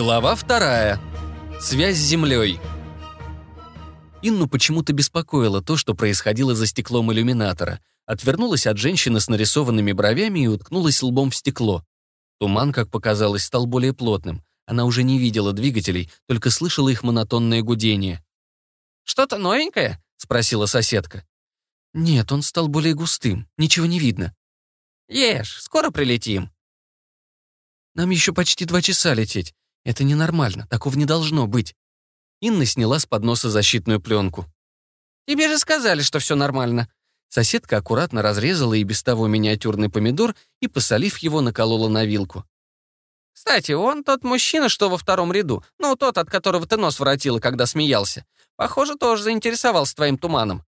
Глава вторая. Связь с землей. Инну почему-то беспокоило то, что происходило за стеклом иллюминатора. Отвернулась от женщины с нарисованными бровями и уткнулась лбом в стекло. Туман, как показалось, стал более плотным. Она уже не видела двигателей, только слышала их монотонное гудение. «Что-то новенькое?» — спросила соседка. «Нет, он стал более густым. Ничего не видно». «Ешь, скоро прилетим». «Нам еще почти два часа лететь. Это ненормально, такого не должно быть». Инна сняла с подноса защитную пленку. «Тебе же сказали, что все нормально». Соседка аккуратно разрезала и без того миниатюрный помидор и, посолив его, наколола на вилку. «Кстати, он тот мужчина, что во втором ряду, ну, тот, от которого ты нос воротила, когда смеялся. Похоже, тоже заинтересовался твоим туманом.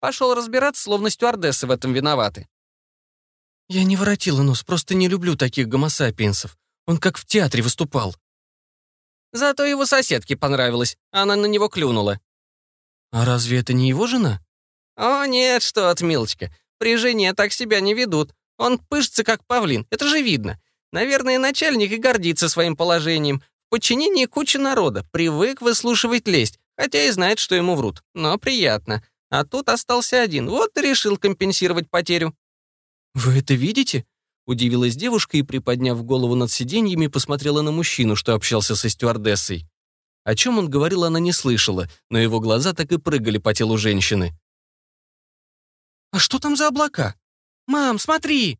Пошел разбираться, словно стюардессы в этом виноваты». «Я не воротила нос, просто не люблю таких гомосапиенсов. Он как в театре выступал». Зато его соседке понравилось. Она на него клюнула. «А разве это не его жена?» «О, нет, что от Милочка. При жене так себя не ведут. Он пышется, как павлин, это же видно. Наверное, начальник и гордится своим положением. В подчинении куча народа, привык выслушивать лесть, хотя и знает, что ему врут. Но приятно. А тут остался один, вот и решил компенсировать потерю». «Вы это видите?» Удивилась девушка и, приподняв голову над сиденьями, посмотрела на мужчину, что общался со стюардессой. О чем он говорил, она не слышала, но его глаза так и прыгали по телу женщины. «А что там за облака? Мам, смотри!»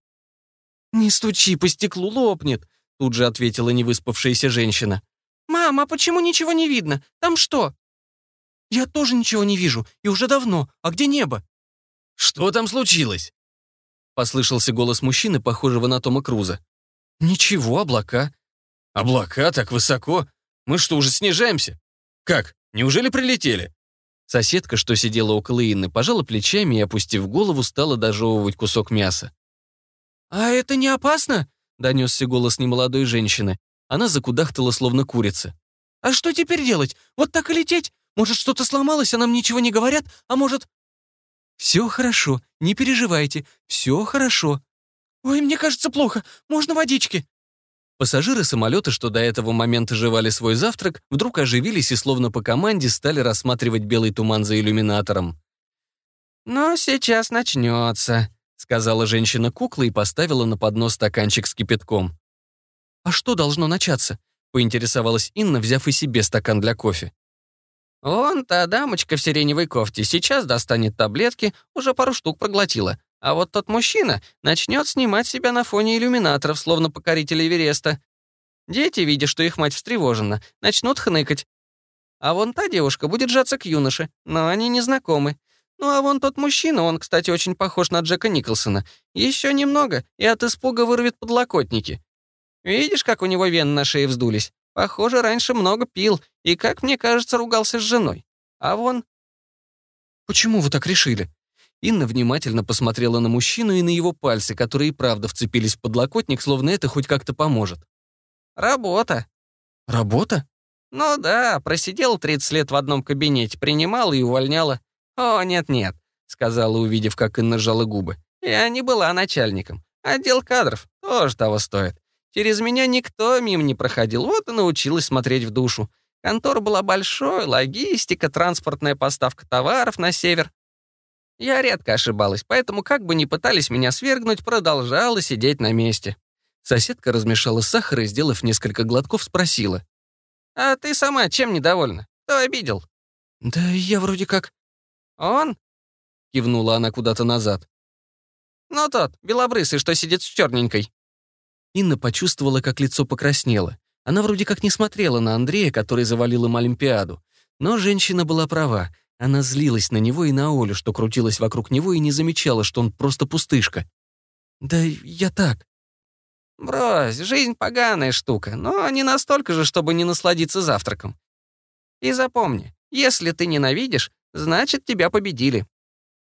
«Не стучи, по стеклу лопнет», — тут же ответила невыспавшаяся женщина. «Мам, а почему ничего не видно? Там что?» «Я тоже ничего не вижу, и уже давно. А где небо?» «Что там случилось?» Послышался голос мужчины, похожего на Тома Круза. «Ничего, облака». «Облака так высоко? Мы что, уже снижаемся? Как, неужели прилетели?» Соседка, что сидела около Инны, пожала плечами и, опустив голову, стала дожевывать кусок мяса. «А это не опасно?» — донесся голос немолодой женщины. Она закудахтала, словно курица. «А что теперь делать? Вот так и лететь? Может, что-то сломалось, а нам ничего не говорят? А может...» «Все хорошо, не переживайте, все хорошо». «Ой, мне кажется, плохо. Можно водички?» Пассажиры самолета, что до этого момента жевали свой завтрак, вдруг оживились и словно по команде стали рассматривать белый туман за иллюминатором. «Ну, сейчас начнется», — сказала женщина-кукла и поставила на поднос стаканчик с кипятком. «А что должно начаться?» — поинтересовалась Инна, взяв и себе стакан для кофе. «Вон та дамочка в сиреневой кофте сейчас достанет таблетки, уже пару штук проглотила. А вот тот мужчина начнет снимать себя на фоне иллюминаторов, словно покоритель Эвереста. Дети, видя, что их мать встревожена, начнут хныкать. А вон та девушка будет жаться к юноше, но они не знакомы. Ну а вон тот мужчина, он, кстати, очень похож на Джека Николсона. Еще немного, и от испуга вырвет подлокотники. Видишь, как у него вены на шее вздулись? Похоже, раньше много пил и, как мне кажется, ругался с женой. А вон... Почему вы так решили? Инна внимательно посмотрела на мужчину и на его пальцы, которые и правда вцепились в подлокотник, словно это хоть как-то поможет. Работа. Работа? Ну да, просидел 30 лет в одном кабинете, принимала и увольняла. О, нет-нет, сказала, увидев, как Инна сжала губы. Я не была начальником. Отдел кадров тоже того стоит. Через меня никто мимо не проходил, вот и научилась смотреть в душу. Контора была большой, логистика, транспортная поставка товаров на север. Я редко ошибалась, поэтому, как бы ни пытались меня свергнуть, продолжала сидеть на месте. Соседка размешала сахар и, сделав несколько глотков, спросила. «А ты сама чем недовольна? Кто обидел?» «Да я вроде как...» «Он?» — кивнула она куда-то назад. «Ну тот, белобрысый, что сидит с черненькой». Инна почувствовала, как лицо покраснело. Она вроде как не смотрела на Андрея, который завалил им Олимпиаду. Но женщина была права. Она злилась на него и на Олю, что крутилась вокруг него и не замечала, что он просто пустышка. «Да я так». «Брось, жизнь поганая штука, но не настолько же, чтобы не насладиться завтраком. И запомни, если ты ненавидишь, значит, тебя победили».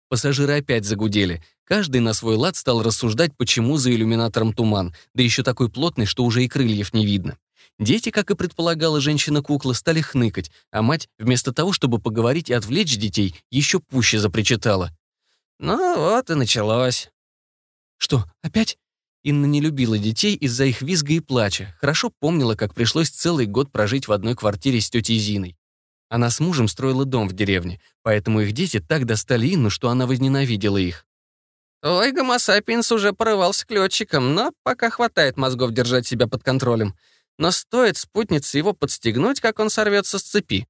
Пассажиры опять загудели. Каждый на свой лад стал рассуждать, почему за иллюминатором туман, да еще такой плотный, что уже и крыльев не видно. Дети, как и предполагала женщина-кукла, стали хныкать, а мать, вместо того, чтобы поговорить и отвлечь детей, еще пуще запричитала. «Ну вот и началось». «Что, опять?» Инна не любила детей из-за их визга и плача, хорошо помнила, как пришлось целый год прожить в одной квартире с тетей Зиной. Она с мужем строила дом в деревне, поэтому их дети так достали Инну, что она возненавидела их. Ой, гомосапиенс уже порывался к летчикам, но пока хватает мозгов держать себя под контролем. Но стоит спутнице его подстегнуть, как он сорвется с цепи.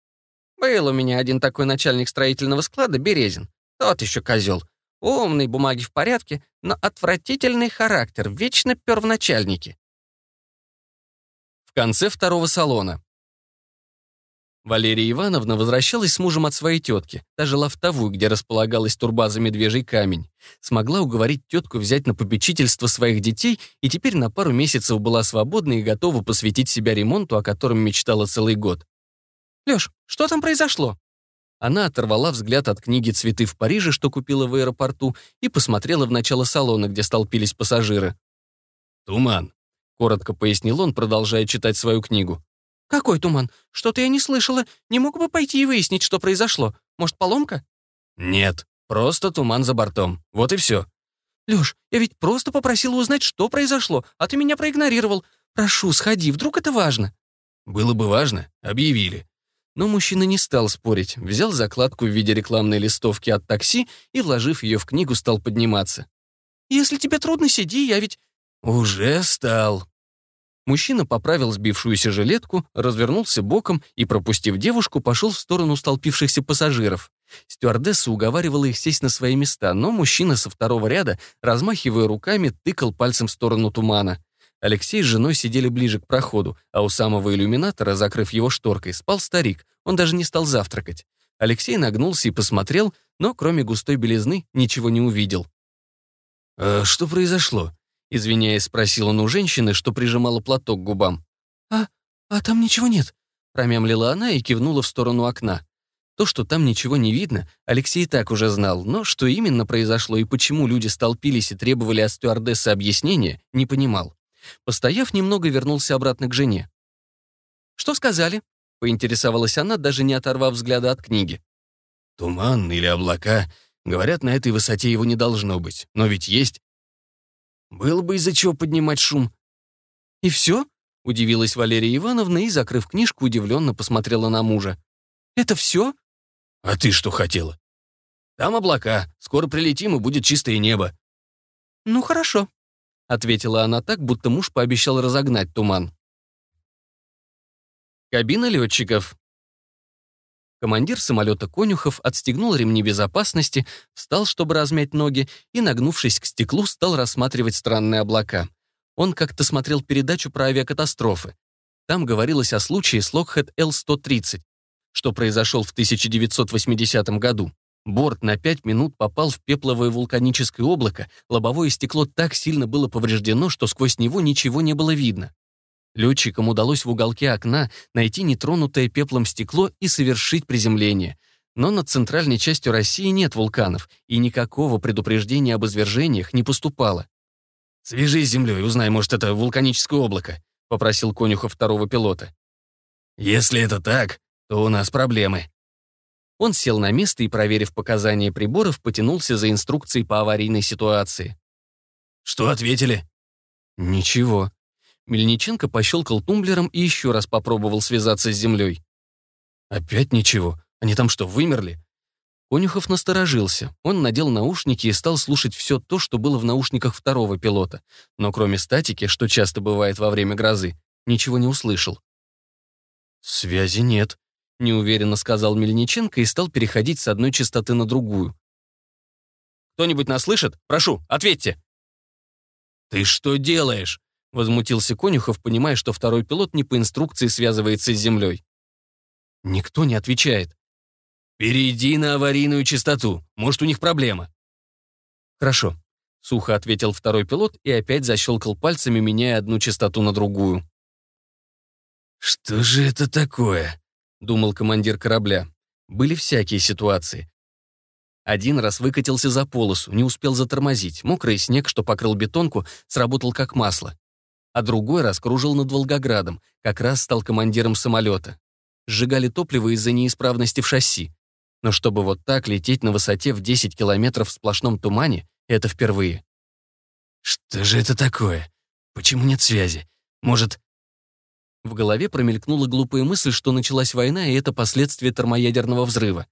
Был у меня один такой начальник строительного склада, Березин. Тот еще козел. Умный, бумаги в порядке, но отвратительный характер, вечно пер в. В конце второго салона. Валерия Ивановна возвращалась с мужем от своей тетки, в Таву, где располагалась турбаза «Медвежий камень». Смогла уговорить тетку взять на попечительство своих детей и теперь на пару месяцев была свободна и готова посвятить себя ремонту, о котором мечтала целый год. «Лёш, что там произошло?» Она оторвала взгляд от книги «Цветы в Париже», что купила в аэропорту, и посмотрела в начало салона, где столпились пассажиры. «Туман», — коротко пояснил он, продолжая читать свою книгу. «Какой туман? Что-то я не слышала. Не мог бы пойти и выяснить, что произошло? Может, поломка?» «Нет, просто туман за бортом. Вот и все». «Лёш, я ведь просто попросила узнать, что произошло, а ты меня проигнорировал. Прошу, сходи, вдруг это важно». «Было бы важно. Объявили». Но мужчина не стал спорить, взял закладку в виде рекламной листовки от такси и, вложив ее в книгу, стал подниматься. «Если тебе трудно, сиди, я ведь...» «Уже стал», Мужчина поправил сбившуюся жилетку, развернулся боком и, пропустив девушку, пошел в сторону столпившихся пассажиров. Стюардесса уговаривала их сесть на свои места, но мужчина со второго ряда, размахивая руками, тыкал пальцем в сторону тумана. Алексей с женой сидели ближе к проходу, а у самого иллюминатора, закрыв его шторкой, спал старик. Он даже не стал завтракать. Алексей нагнулся и посмотрел, но кроме густой белизны ничего не увидел. «А что произошло?» Извиняясь, спросил он у женщины, что прижимала платок к губам. «А, а там ничего нет», — промямлила она и кивнула в сторону окна. То, что там ничего не видно, Алексей и так уже знал, но что именно произошло и почему люди столпились и требовали от стюардессы объяснения, не понимал. Постояв немного, вернулся обратно к жене. «Что сказали?» — поинтересовалась она, даже не оторвав взгляда от книги. «Туман или облака. Говорят, на этой высоте его не должно быть. Но ведь есть. Было бы из-за чего поднимать шум. «И все?» — удивилась Валерия Ивановна и, закрыв книжку, удивленно посмотрела на мужа. «Это все?» «А ты что хотела?» «Там облака. Скоро прилетим, и будет чистое небо». «Ну, хорошо», — ответила она так, будто муж пообещал разогнать туман. Кабина летчиков. Командир самолета Конюхов отстегнул ремни безопасности, встал, чтобы размять ноги, и, нагнувшись к стеклу, стал рассматривать странные облака. Он как-то смотрел передачу про авиакатастрофы. Там говорилось о случае с Lockheed L-130, что произошел в 1980 году. Борт на пять минут попал в пепловое вулканическое облако, лобовое стекло так сильно было повреждено, что сквозь него ничего не было видно. Летчикам удалось в уголке окна найти нетронутое пеплом стекло и совершить приземление. Но над центральной частью России нет вулканов, и никакого предупреждения об извержениях не поступало. «Свяжись с землей, узнай, может, это вулканическое облако», — попросил конюха второго пилота. «Если это так, то у нас проблемы». Он сел на место и, проверив показания приборов, потянулся за инструкцией по аварийной ситуации. «Что ответили?» «Ничего», Мельниченко пощелкал тумблером и еще раз попробовал связаться с землей. «Опять ничего? Они там что, вымерли?» Конюхов насторожился. Он надел наушники и стал слушать все то, что было в наушниках второго пилота. Но кроме статики, что часто бывает во время грозы, ничего не услышал. «Связи нет», — неуверенно сказал Мельниченко и стал переходить с одной частоты на другую. «Кто-нибудь нас слышит? Прошу, ответьте!» «Ты что делаешь?» Возмутился Конюхов, понимая, что второй пилот не по инструкции связывается с землей. Никто не отвечает. «Перейди на аварийную частоту. Может, у них проблема». «Хорошо», — сухо ответил второй пилот и опять защелкал пальцами, меняя одну частоту на другую. «Что же это такое?» — думал командир корабля. Были всякие ситуации. Один раз выкатился за полосу, не успел затормозить. Мокрый снег, что покрыл бетонку, сработал как масло а другой раз кружил над Волгоградом, как раз стал командиром самолета. Сжигали топливо из-за неисправности в шасси. Но чтобы вот так лететь на высоте в 10 километров в сплошном тумане, это впервые. «Что же это такое? Почему нет связи? Может...» В голове промелькнула глупая мысль, что началась война, и это последствия термоядерного взрыва.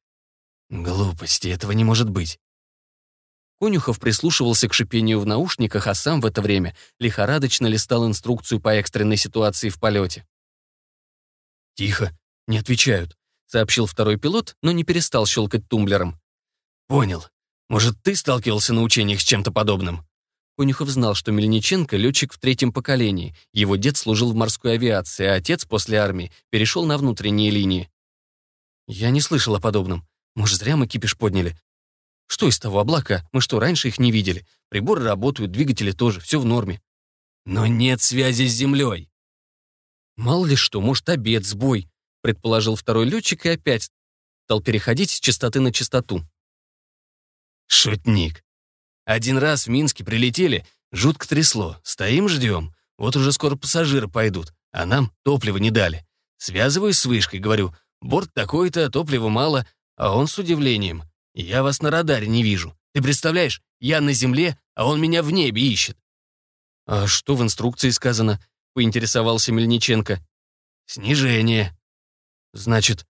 Глупости, этого не может быть. Конюхов прислушивался к шипению в наушниках, а сам в это время лихорадочно листал инструкцию по экстренной ситуации в полете. «Тихо, не отвечают», — сообщил второй пилот, но не перестал щелкать тумблером. «Понял. Может, ты сталкивался на учениях с чем-то подобным?» Конюхов знал, что Мельниченко — летчик в третьем поколении. Его дед служил в морской авиации, а отец после армии перешел на внутренние линии. «Я не слышал о подобном. Может, зря мы кипиш подняли. Что из того облака? Мы что, раньше их не видели? Приборы работают, двигатели тоже, все в норме. Но нет связи с землей. Мало ли что, может, обед, сбой, предположил второй летчик и опять стал переходить с частоты на частоту. Шутник. Один раз в Минске прилетели, жутко трясло. Стоим, ждем. Вот уже скоро пассажиры пойдут, а нам топливо не дали. Связываюсь с вышкой, говорю, борт такой-то, топлива мало, а он с удивлением. «Я вас на радаре не вижу. Ты представляешь, я на земле, а он меня в небе ищет». «А что в инструкции сказано?» — поинтересовался Мельниченко. «Снижение». «Значит...»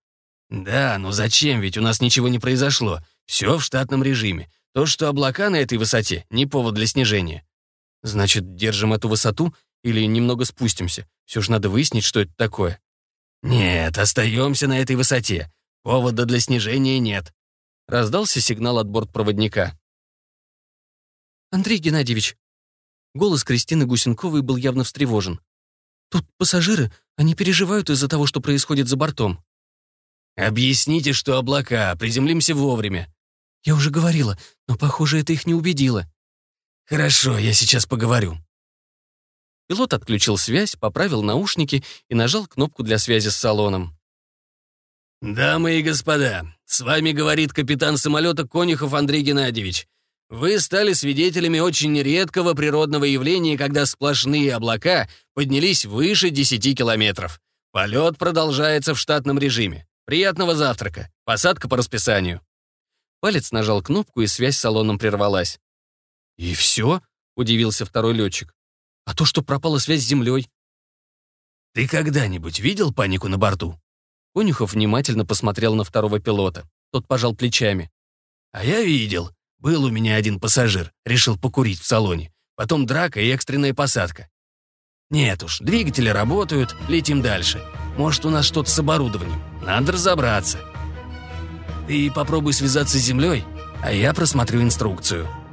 «Да, но зачем, ведь у нас ничего не произошло. Все в штатном режиме. То, что облака на этой высоте, не повод для снижения». «Значит, держим эту высоту или немного спустимся? Все же надо выяснить, что это такое». «Нет, остаемся на этой высоте. Повода для снижения нет. Раздался сигнал от бортпроводника. «Андрей Геннадьевич!» Голос Кристины Гусенковой был явно встревожен. «Тут пассажиры, они переживают из-за того, что происходит за бортом». «Объясните, что облака, приземлимся вовремя». «Я уже говорила, но, похоже, это их не убедило». «Хорошо, я сейчас поговорю». Пилот отключил связь, поправил наушники и нажал кнопку для связи с салоном. «Дамы и господа, с вами говорит капитан самолета Конюхов Андрей Геннадьевич. Вы стали свидетелями очень редкого природного явления, когда сплошные облака поднялись выше 10 километров. Полет продолжается в штатном режиме. Приятного завтрака. Посадка по расписанию». Палец нажал кнопку, и связь с салоном прервалась. «И все?» — удивился второй летчик. «А то, что пропала связь с землей?» «Ты когда-нибудь видел панику на борту?» Конюхов внимательно посмотрел на второго пилота. Тот пожал плечами. «А я видел. Был у меня один пассажир. Решил покурить в салоне. Потом драка и экстренная посадка. Нет уж, двигатели работают, летим дальше. Может, у нас что-то с оборудованием. Надо разобраться. Ты попробуй связаться с землей, а я просмотрю инструкцию».